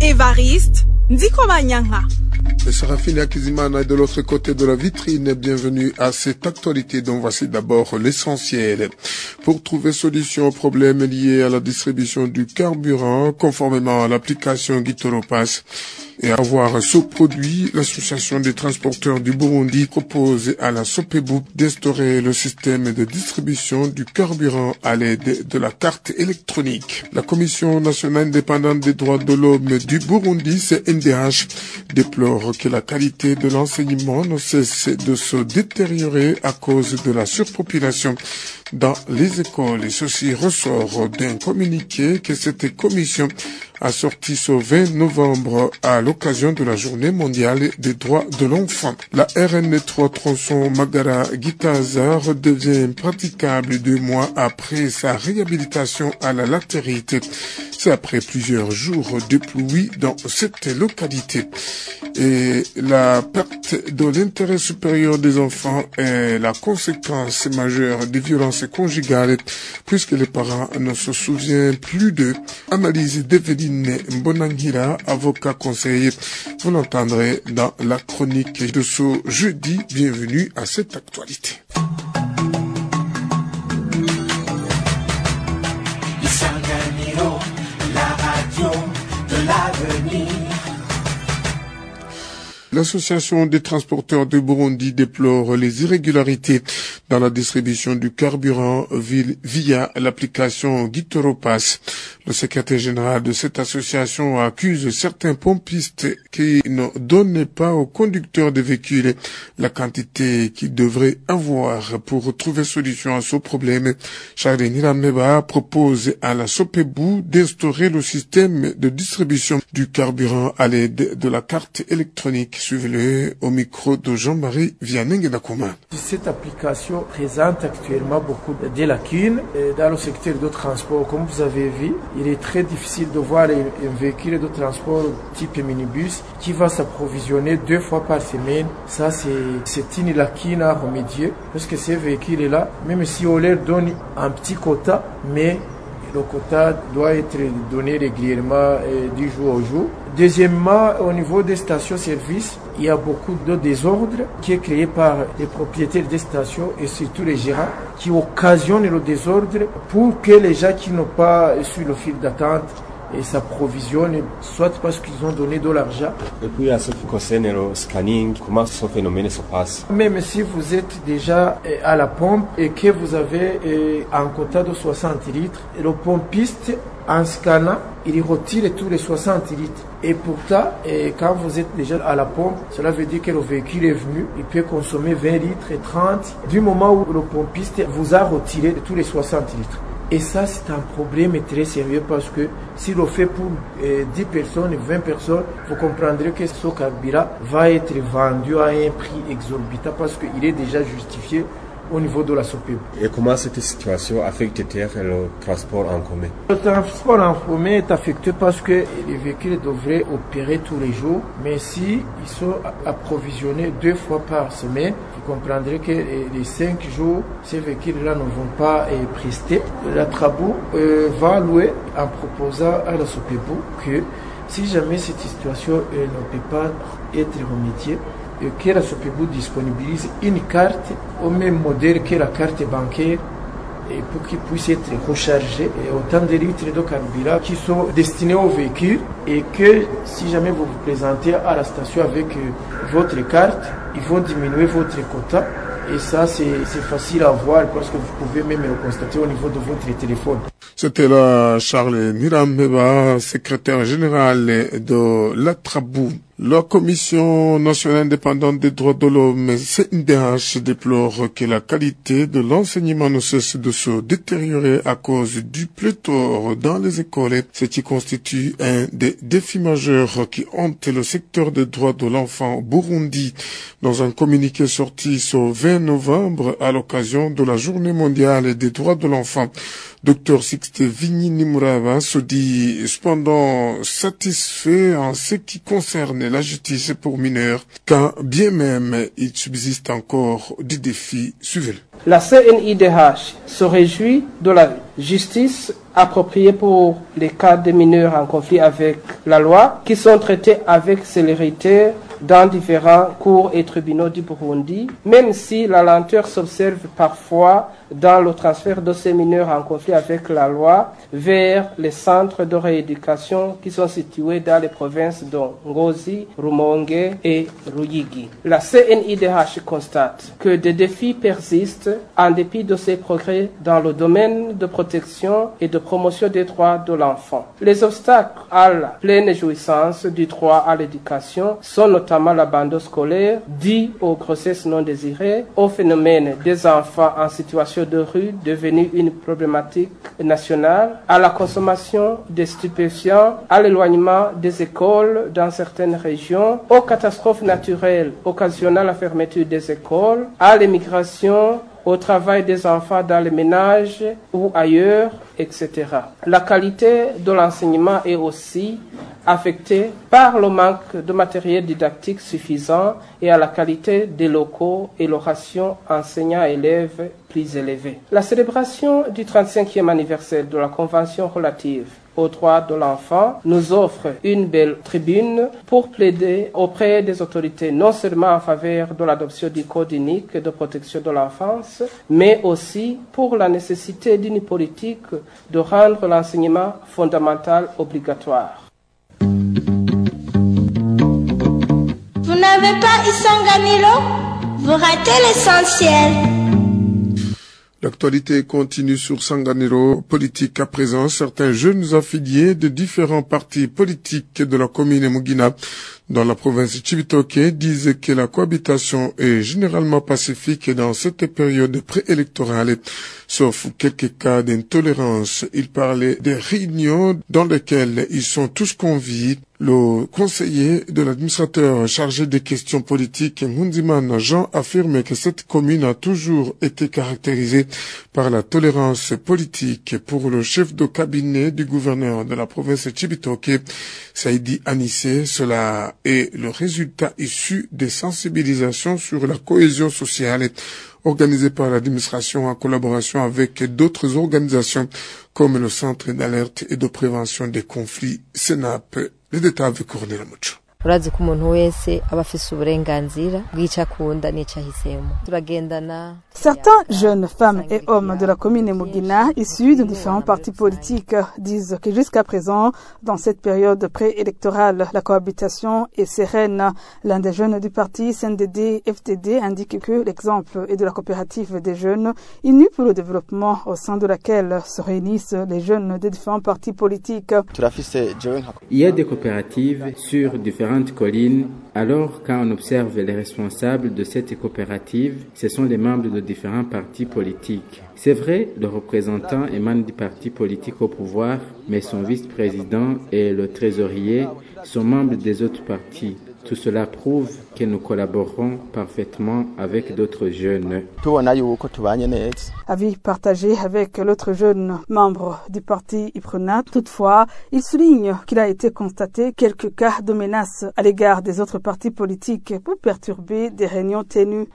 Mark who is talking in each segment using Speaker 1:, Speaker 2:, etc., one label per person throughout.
Speaker 1: Evariste Ndikomanyanga.
Speaker 2: Sarafine Akizimana est de l'autre côté de la vitrine. Bienvenue à cette actualité dont voici d'abord l'essentiel. Pour trouver solution aux problèmes liés à la distribution du carburant, conformément à l'application Gitoropass, et avoir ce produit, l'association des transporteurs du Burundi propose à la Sopebu d'instaurer le système de distribution du carburant à l'aide de la carte électronique. La Commission nationale indépendante des droits de l'homme du Burundi, CNDH, déplore que la qualité de l'enseignement ne cesse de se détériorer à cause de la surpopulation dans les écoles. Et ceci ressort d'un communiqué que cette commission a sorti ce 20 novembre à l'occasion de la journée mondiale des droits de l'enfant. La RN3 tronçon Magara Gitaza redevient praticable deux mois après sa réhabilitation à la latérité. C'est après plusieurs jours de pluie dans cette localité. Et la perte de l'intérêt supérieur des enfants est la conséquence majeure des violences conjugales puisque les parents ne se souviennent plus d'eux. Analyse d'Eveline Mbonangira, avocat conseiller. Vous l'entendrez dans la chronique de ce jeudi. Bienvenue à cette actualité. L'association des transporteurs de Burundi déplore les irrégularités dans la distribution du carburant via l'application Gitoropass. Le secrétaire général de cette association accuse certains pompistes qui ne donnent pas aux conducteurs de véhicules la quantité qu'ils devraient avoir pour trouver solution à ce problème. Charles Nirameba propose à la Sopebu d'instaurer le système de distribution du carburant à l'aide de la carte électronique. Suivez-le au micro de Jean-Marie Vianney Dakoma.
Speaker 3: Cette application présente actuellement beaucoup de lacunes dans le secteur de transport. Comme vous avez vu, il est très difficile de voir un véhicule de transport type minibus qui va s'approvisionner deux fois par semaine. Ça, c'est une lacune à remédier parce que ces véhicules-là, même si on leur donne un petit quota, mais le quota doit être donné régulièrement du jour au jour. Deuxièmement, au niveau des stations-service, il y a beaucoup de désordre qui est créé par les propriétaires des stations et surtout les gérants qui occasionnent le désordre pour que les gens qui n'ont pas su le fil d'attente et s'approvisionnent, soit parce qu'ils ont donné de l'argent.
Speaker 4: Et puis, à ce qui concerne le scanning, comment ce phénomène se passe?
Speaker 3: Même si vous êtes déjà à la pompe et que vous avez un quota de 60 litres, le pompiste, en scannant, il retire tous les 60 litres. Et pourtant, et quand vous êtes déjà à la pompe, cela veut dire que le véhicule est venu, il peut consommer 20 litres et 30 du moment où le pompiste vous a retiré tous les 60 litres. Et ça, c'est un problème très sérieux parce que si l'on fait pour 10 personnes, 20 personnes, vous comprendrez que ce carburant va être vendu à un prix exorbitant parce qu'il est déjà justifié au niveau de la SOPEB.
Speaker 4: Et comment cette situation affecte-t-elle le transport en commun?
Speaker 3: Le transport en commun est affecté parce que les véhicules devraient opérer tous les jours, mais si ils sont approvisionnés deux fois par semaine, comprendrez que les cinq jours, ces véhicules-là ne vont pas prester. La Trabou euh, va louer en proposant à la SOPEB que si jamais cette situation euh, ne peut pas être remédiée, que la Sopebu disponibilise une carte au même modèle que la carte bancaire et pour qu'il puisse être rechargé et autant de litres de carburant qui sont destinés aux véhicules et que si jamais vous vous présentez à la station avec votre carte, ils vont diminuer votre quota et ça c'est facile à voir parce que vous pouvez même le constater au niveau de votre téléphone.
Speaker 2: C'était là Charles Nirameba, secrétaire général de l'Atrabou. La Commission nationale indépendante des droits de l'homme, CNDH, déplore que la qualité de l'enseignement ne cesse de se détériorer à cause du pléthore dans les écoles, ce qui constitue un des défis majeurs qui hantent le secteur des droits de l'enfant au Burundi. Dans un communiqué sorti ce 20 novembre à l'occasion de la journée mondiale des droits de l'enfant, Dr Sixte Vigny Nimurava se dit cependant satisfait en ce qui concerne la justice pour mineurs, quand bien même il subsiste encore des défis. Suivez
Speaker 5: La CNIDH se réjouit de la justice appropriée pour les cas de mineurs en conflit avec la loi, qui sont traités avec célérité dans différents cours et tribunaux du Burundi, même si la lenteur s'observe parfois dans le transfert de ces mineurs en conflit avec la loi vers les centres de rééducation qui sont situés dans les provinces de Ngozi, Rumonge et Ruyigi. La CNIDH constate que des défis persistent en dépit de ces progrès dans le domaine de protection et de promotion des droits de l'enfant. Les obstacles à la pleine jouissance du droit à l'éducation sont notamment l'abandon scolaire dû aux grossesses non désirées, au phénomène des enfants en situation de rue devenue une problématique nationale, à la consommation des stupéfiants, à l'éloignement des écoles dans certaines régions, aux catastrophes naturelles occasionnant la fermeture des écoles, à l'émigration, au travail des enfants dans les ménages ou ailleurs, etc. La qualité de l'enseignement est aussi affectée par le manque de matériel didactique suffisant et à la qualité des locaux et le ratio enseignants-élèves plus élevé. La célébration du 35e anniversaire de la Convention relative aux droits de l'enfant nous offre une belle tribune pour plaider auprès des autorités non seulement en faveur de l'adoption du code unique de protection de l'enfance, mais aussi pour la nécessité d'une politique de rendre l'enseignement fondamental obligatoire.
Speaker 6: Vous n'avez pas Isanganilo Vous ratez l'essentiel.
Speaker 2: L'actualité continue sur Sanganiro politique à présent. Certains jeunes affiliés de différents partis politiques de la commune Mugina dans la province de Chibitoke disent que la cohabitation est généralement pacifique dans cette période préélectorale, sauf quelques cas d'intolérance. Ils parlaient des réunions dans lesquelles ils sont tous conviés. Le conseiller de l'administrateur chargé des questions politiques, Mundiman Jean, affirme que cette commune a toujours été caractérisée par la tolérance politique. Pour le chef de cabinet du gouverneur de la province de Chibitoke, Saïdi Anissé, cela est le résultat issu des sensibilisations sur la cohésion sociale organisées par l'administration en collaboration avec d'autres organisations comme le Centre d'alerte et de prévention des conflits SENAP. Les détails avec Cornelia Mucho.
Speaker 7: Urazi ko umuntu wese aba afise uburenganzira bw'icyo akunda n'icyo ahisemo turagendana
Speaker 8: Certains jeunes femmes et hommes de la commune Mugina, issus de différents partis politiques, disent que jusqu'à présent, dans cette période préélectorale, la cohabitation est sereine. L'un des jeunes du parti CNDD-FTD indique que l'exemple est de la coopérative des jeunes unis pour le développement au sein de laquelle se réunissent les jeunes des différents partis politiques.
Speaker 9: Il y a des coopératives sur différentes collines. Alors, quand on observe les responsables de cette coopérative, ce sont les membres de différents partis politiques. C'est vrai, le représentant émane du parti politique au pouvoir, mais son vice-président et le trésorier sont membres des autres partis. Tout cela prouve que nous collaborons parfaitement avec d'autres jeunes.
Speaker 8: Avis partagé avec l'autre jeune membre du parti Iprona. Toutefois, il souligne qu'il a été constaté quelques cas de menaces à l'égard des autres partis politiques pour perturber des réunions tenues.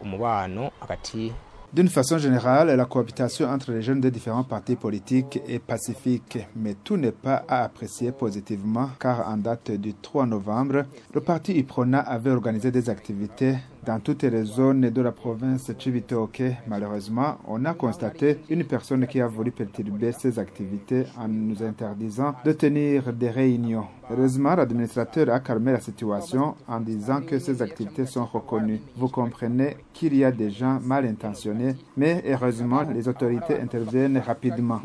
Speaker 10: D'une façon générale, la cohabitation entre les jeunes des différents partis politiques est pacifique, mais tout n'est pas à apprécier positivement car en date du 3 novembre, le parti Iprona avait organisé des activités Dans toutes les zones de la province Chibitoke, malheureusement, on a constaté une personne qui a voulu perturber ses activités en nous interdisant de tenir des réunions. Heureusement, l'administrateur a calmé la situation en disant que ces activités sont reconnues. Vous comprenez qu'il y a des gens mal intentionnés, mais heureusement, les autorités interviennent rapidement.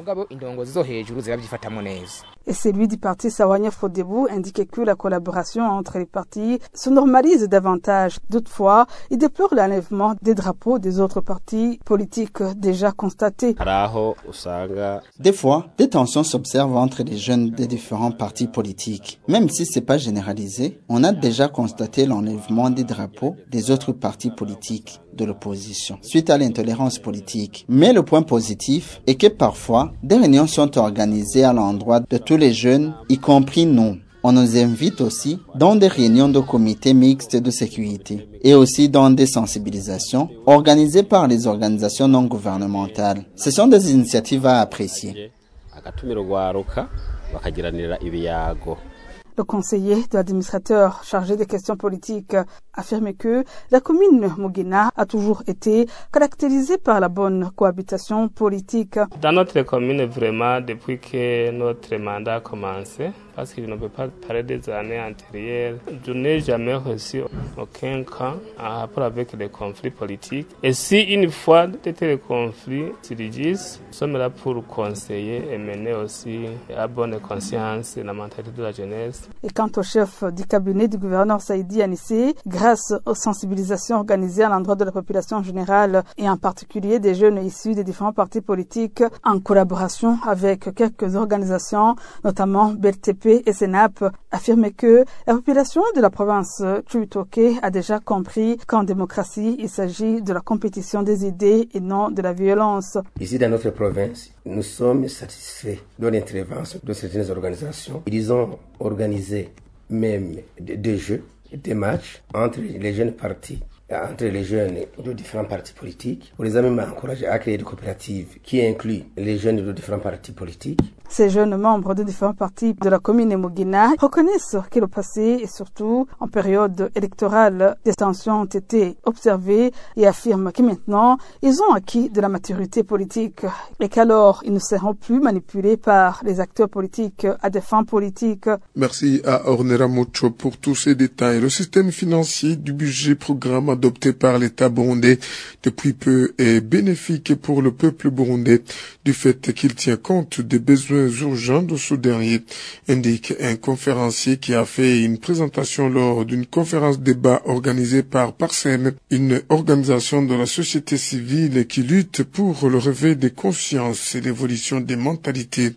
Speaker 8: Et celui du parti Sawanya Frodebu indiquait que la collaboration entre les partis se normalise davantage. Toutefois, il déplore l'enlèvement des drapeaux des autres partis politiques déjà constatés.
Speaker 11: Des fois, des tensions s'observent entre les jeunes des différents partis politiques. Même si c'est pas généralisé, on a déjà constaté l'enlèvement des drapeaux des autres partis politiques de l'opposition suite à l'intolérance politique. Mais le point positif est que parfois, des réunions sont organisées à l'endroit de tous les jeunes, y compris nous. On nous invite aussi dans des réunions de comités mixtes de sécurité et aussi dans des sensibilisations organisées par les organisations non gouvernementales. Ce sont des initiatives à apprécier.
Speaker 8: Le conseiller de l'administrateur chargé des questions politiques affirme que la commune Mugina a toujours été caractérisée par la bonne cohabitation politique.
Speaker 12: Dans notre commune, vraiment, depuis que notre mandat a commencé, parce qu'il ne peut pas parler des années antérieures, je n'ai jamais reçu aucun cas en rapport avec les conflits politiques. Et si une fois de tels conflits surgissent, nous sommes là pour conseiller et mener aussi à bonne conscience la mentalité de la jeunesse.
Speaker 8: Et quant au chef du cabinet du gouverneur Saïdi Anissé, grâce aux sensibilisations organisées à l'endroit de la population générale et en particulier des jeunes issus des différents partis politiques en collaboration avec quelques organisations, notamment BLTP et Senap, affirme que la population de la province Chuitoke a déjà compris qu'en démocratie, il s'agit de la compétition des idées et non de la violence.
Speaker 13: Ici, dans notre province, nous sommes satisfaits de l'intervention de certaines organisations. Ils ont organisé même des jeux, des matchs entre les jeunes partis entre les jeunes de différents partis politiques. On les a même encouragés à créer des coopératives qui incluent les jeunes de différents partis politiques.
Speaker 8: Ces jeunes membres de différents partis de la commune de Mugina reconnaissent que le passé et surtout en période électorale, des tensions ont été observées et affirment que maintenant, ils ont acquis de la maturité politique et qu'alors ils ne seront plus manipulés par les acteurs politiques à des fins politiques.
Speaker 2: Merci à Ornera Mocho pour tous ces détails. Le système financier du budget programme adopté par l'État burundais depuis peu est bénéfique pour le peuple burundais du fait qu'il tient compte des besoins urgents de ce dernier, indique un conférencier qui a fait une présentation lors d'une conférence débat organisée par Parsem, une organisation de la société civile qui lutte pour le réveil des consciences et l'évolution des mentalités.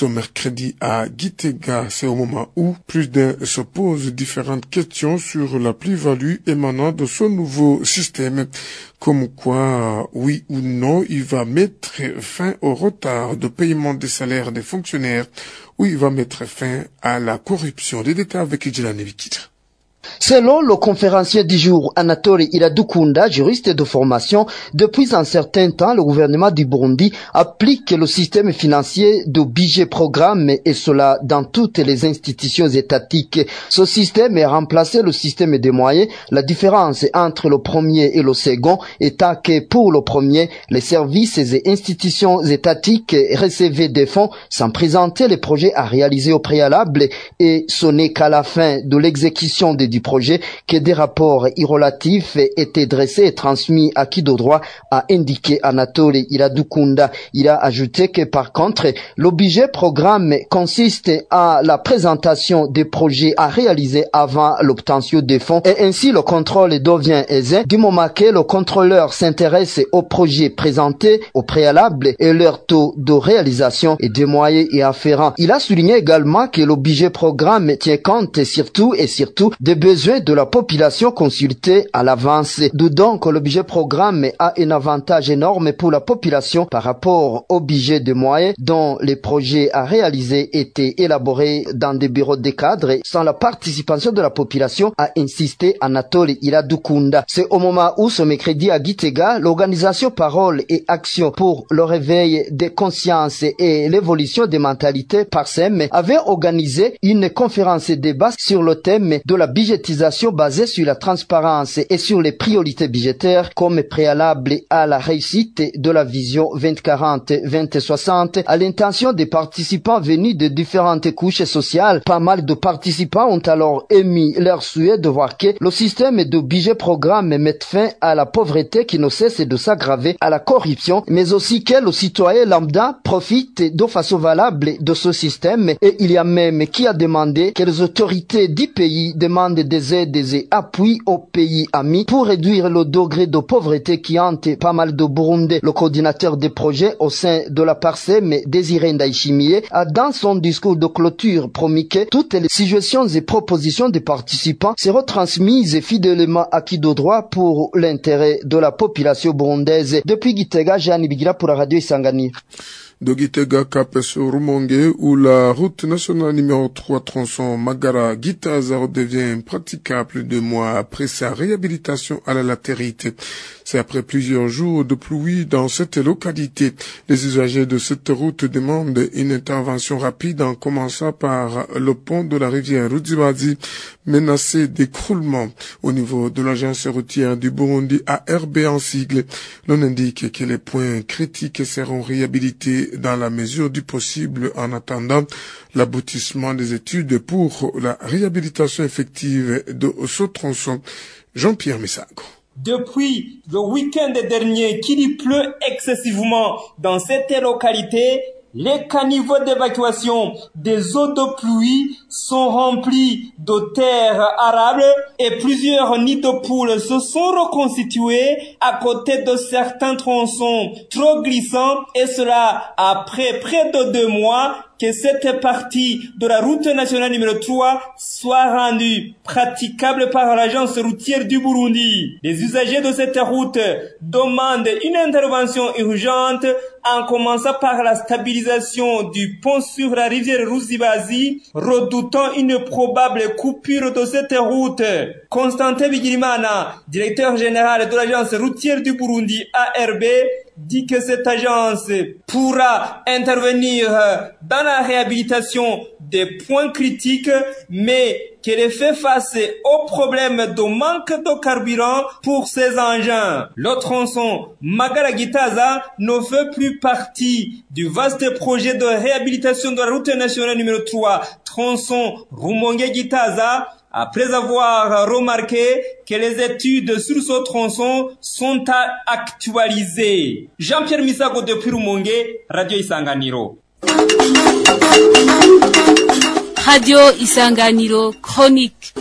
Speaker 2: Ce mercredi à Gitega, c'est au moment où plus d'un se pose différentes questions sur la plus-value émanant de ce nouveau système, comme quoi, oui ou non, il va mettre fin au retard de paiement des salaires des fonctionnaires, ou il va mettre fin à la corruption. Des détails avec Idjilane Vikita.
Speaker 14: Selon le conférencier du jour Anatole Iradukunda, juriste de formation, depuis un certain temps, le gouvernement du Burundi applique le système financier de budget programme et cela dans toutes les institutions étatiques. Ce système a remplacé le système des moyens. La différence entre le premier et le second étant que pour le premier, les services et institutions étatiques recevaient des fonds sans présenter les projets à réaliser au préalable et ce n'est qu'à la fin de l'exécution des du projet que des rapports irrelatifs étaient dressés et transmis à qui de droit a indiqué Anatole Iradukunda. Il a ajouté que par contre, le budget programme consiste à la présentation des projets à réaliser avant l'obtention des fonds et ainsi le contrôle devient aisé du moment que le contrôleur s'intéresse aux projets présentés au préalable et leur taux de réalisation et des moyens y afférents. Il a souligné également que le budget programme tient compte surtout et surtout des besoins de la population consultée à l'avance. Que le budget programme a un avantage énorme pour la population par rapport au budget de moyens dont les projets à réaliser étaient élaborés dans des bureaux de cadres sans la participation de la population a insisté Anatole Iradukunda. C'est au moment où ce mercredi à Gitega, l'organisation Parole et Action pour le réveil des consciences et l'évolution des mentalités par SEM avait organisé une conférence débat sur le thème de la budgétisation basée sur la transparence et sur les priorités budgétaires comme préalable à la réussite de la vision 2040-2060 à l'intention des participants venus de différentes couches sociales. Pas mal de participants ont alors émis leur souhait de voir que le système de budget programme mette fin à la pauvreté qui ne cesse de s'aggraver, à la corruption, mais aussi que le citoyen lambda profite de façon valable de ce système et il y a même qui a demandé que les autorités du pays demandent des aides et appuis aux pays amis pour réduire le degré de pauvreté qui hante pas mal de Burundais. Le coordinateur des projets au sein de la PARSEM, Désiré Ndaïchimie, a dans son discours de clôture promis que toutes les suggestions et propositions des participants seront transmises fidèlement à qui de droit pour l'intérêt de la population burundaise. Depuis Gitega, Jeanne Bigira pour la radio Isangani
Speaker 2: de Gitega Cap où la route nationale numéro 3 tronçon Magara-Gitaza devient praticable deux mois après sa réhabilitation à la latérité. C'est après plusieurs jours de pluie dans cette localité. Les usagers de cette route demandent une intervention rapide en commençant par le pont de la rivière Rudzibazi menacé d'écroulement au niveau de l'agence routière du Burundi ARB en sigle. L'on indique que les points critiques seront réhabilités dans la mesure du possible en attendant l'aboutissement des études pour la réhabilitation effective de ce tronçon. Jean-Pierre Messago.
Speaker 15: Depuis le week-end dernier qu'il pleut excessivement dans cette localité, les caniveaux d'évacuation des eaux de pluie sont remplis de terre arable et plusieurs nids de poules se sont reconstitués à côté de certains tronçons trop glissants et cela après près de deux mois que cette partie de la route nationale numéro 3 soit rendue praticable par l'agence routière du Burundi. Les usagers de cette route demandent une intervention urgente en commençant par la stabilisation du pont sur la rivière Ruzibazi, redoutant une probable coupure de cette route. Constantin Bigirimana, directeur général de l'agence routière du Burundi ARB, dit que cette agence pourra intervenir dans la réhabilitation des points critiques, mais qu'elle fait face au problème de manque de carburant pour ces engins. Le tronçon Magaragitaza ne fait plus partie du vaste projet de réhabilitation de la route nationale numéro 3, tronçon Rumongue-Gitaza, après avoir remarqué que les études sur ce tronçon sont à actualiser. Jean-Pierre Misago depuis Rumongue, Radio Isanganiro.
Speaker 16: Radio Isanganiro Chronique.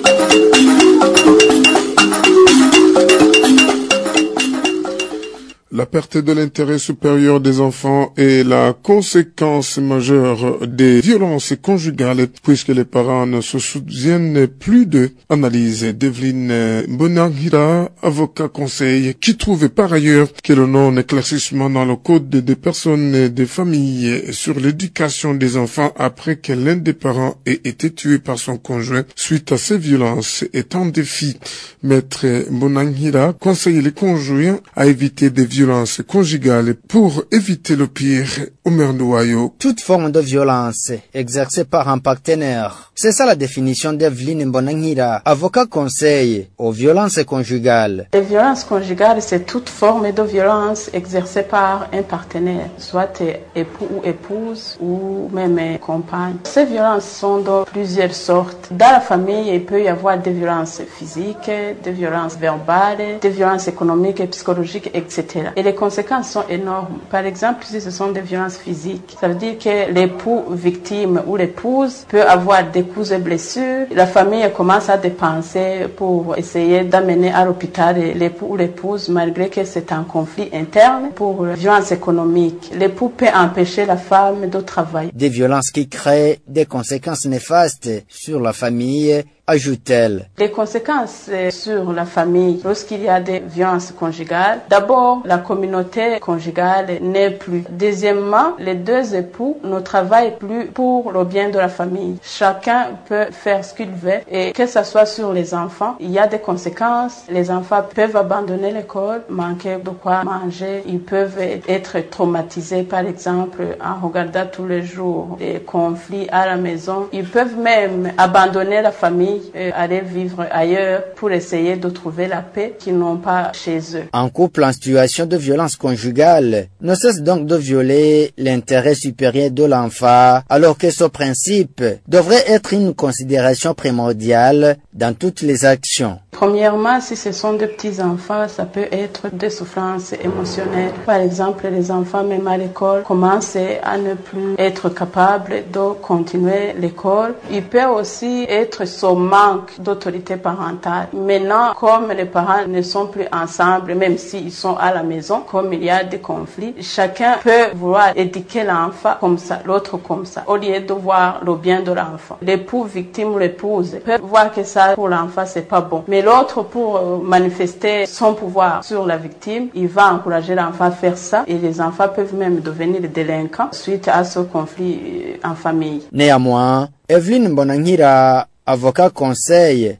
Speaker 2: La perte de l'intérêt supérieur des enfants est la conséquence majeure des violences conjugales puisque les parents ne se souviennent plus Analyse d'Evelyne Bonangira, avocat conseil, qui trouvait par ailleurs que le non-éclaircissement dans le code des personnes et des familles sur l'éducation des enfants après que l'un des parents ait été tué par son conjoint suite à ces violences est un défi. Maître Bonangira conseille les conjoints à éviter des violences violence conjugale pour éviter le pire au Mernoyo.
Speaker 17: Toute forme de violence exercée par un partenaire. C'est ça la définition d'Evelyne Mbonangira, avocat conseil aux violences conjugales.
Speaker 18: Les violences conjugales, c'est toute forme de violence exercée par un partenaire, soit époux ou épouse ou même compagne. Ces violences sont de plusieurs sortes. Dans la famille, il peut y avoir des violences physiques, des violences verbales, des violences économiques et psychologiques, etc. Et les conséquences sont énormes. Par exemple, si ce sont des violences physiques, ça veut dire que l'époux victime ou l'épouse peut avoir des coups et blessures. La famille commence à dépenser pour essayer d'amener à l'hôpital l'époux ou l'épouse malgré que c'est un conflit interne pour violence économique. L'époux peut empêcher la femme de travailler.
Speaker 17: Des violences qui créent des conséquences néfastes sur la famille ajoute-t-elle.
Speaker 18: Les conséquences sur la famille lorsqu'il y a des violences conjugales, d'abord la communauté conjugale n'est plus. Deuxièmement, les deux époux ne travaillent plus pour le bien de la famille. Chacun peut faire ce qu'il veut et que ce soit sur les enfants, il y a des conséquences. Les enfants peuvent abandonner l'école, manquer de quoi manger, ils peuvent être traumatisés par exemple en regardant tous les jours des conflits à la maison. Ils peuvent même abandonner la famille famille vivre ailleurs pour essayer de trouver la paix qu'ils n'ont pas chez eux.
Speaker 17: Un couple en situation de violence conjugale ne cesse donc de violer l'intérêt supérieur de l'enfant alors que ce principe devrait être une considération primordiale dans toutes les actions.
Speaker 18: Premièrement, si ce sont de petits enfants, ça peut être des souffrances émotionnelles. Par exemple, les enfants, même à l'école, commencent à ne plus être capables de continuer l'école. Il peut aussi être ce manque d'autorité parentale. Maintenant, comme les parents ne sont plus ensemble, même s'ils sont à la maison, comme il y a des conflits, chacun peut vouloir éduquer l'enfant comme ça, l'autre comme ça, au lieu de voir le bien de l'enfant. L'époux victime ou l'épouse peut voir que ça pour l'enfant c'est pas bon. Mais l'autre pour manifester son pouvoir sur la victime, il va encourager l'enfant à faire ça et les enfants peuvent même devenir délinquants suite à ce conflit en famille.
Speaker 17: Néanmoins, Evelyne Bonangira, avocat conseil,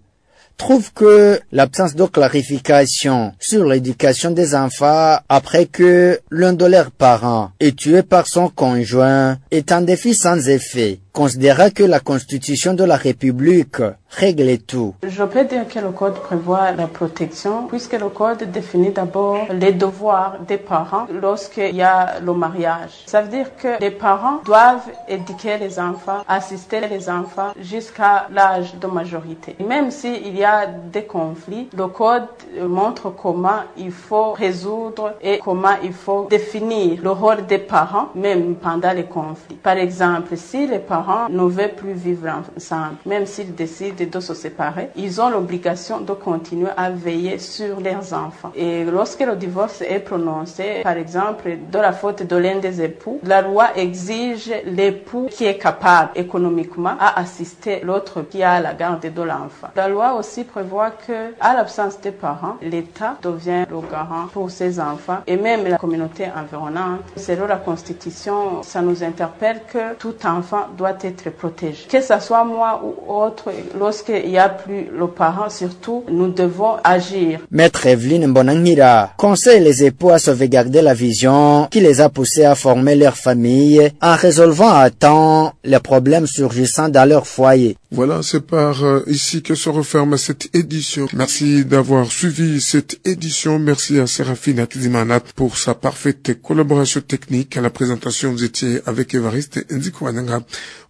Speaker 17: trouve que l'absence de clarification sur l'éducation des enfants après que l'un de leurs parents est tué par son conjoint est un défi sans effet considéra que la constitution de la République règle tout.
Speaker 18: Je peux dire que le code prévoit la protection puisque le code définit d'abord les devoirs des parents lorsqu'il y a le mariage. Ça veut dire que les parents doivent éduquer les enfants, assister les enfants jusqu'à l'âge de majorité. Même s'il y a des conflits, le code montre comment il faut résoudre et comment il faut définir le rôle des parents même pendant les conflits. Par exemple, si les parents ne veulent plus vivre ensemble, même s'ils décident de se séparer, ils ont l'obligation de continuer à veiller sur leurs enfants. Et lorsque le divorce est prononcé, par exemple, de la faute de l'un des époux, la loi exige l'époux qui est capable économiquement à assister l'autre qui a la garde de l'enfant. La loi aussi prévoit que, à l'absence des parents, l'État devient le garant pour ses enfants et même la communauté environnante. Selon la Constitution, ça nous interpelle que tout enfant doit être protégé. Que ce soit moi ou autre, lorsqu'il n'y a plus le parent, surtout, nous devons agir.
Speaker 17: Maître Evelyne Mbonangira conseille les époux à sauvegarder la vision qui les a poussés à former leur famille en résolvant à temps les problèmes surgissant dans leur foyer.
Speaker 2: Voilà, c'est par euh, ici que se referme cette édition. Merci d'avoir suivi cette édition. Merci à Séraphine Akizimanat pour sa parfaite collaboration technique. À la présentation, vous étiez avec Evariste Nzikwananga.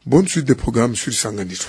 Speaker 2: Bonne suite des programmes sur Sanganiso.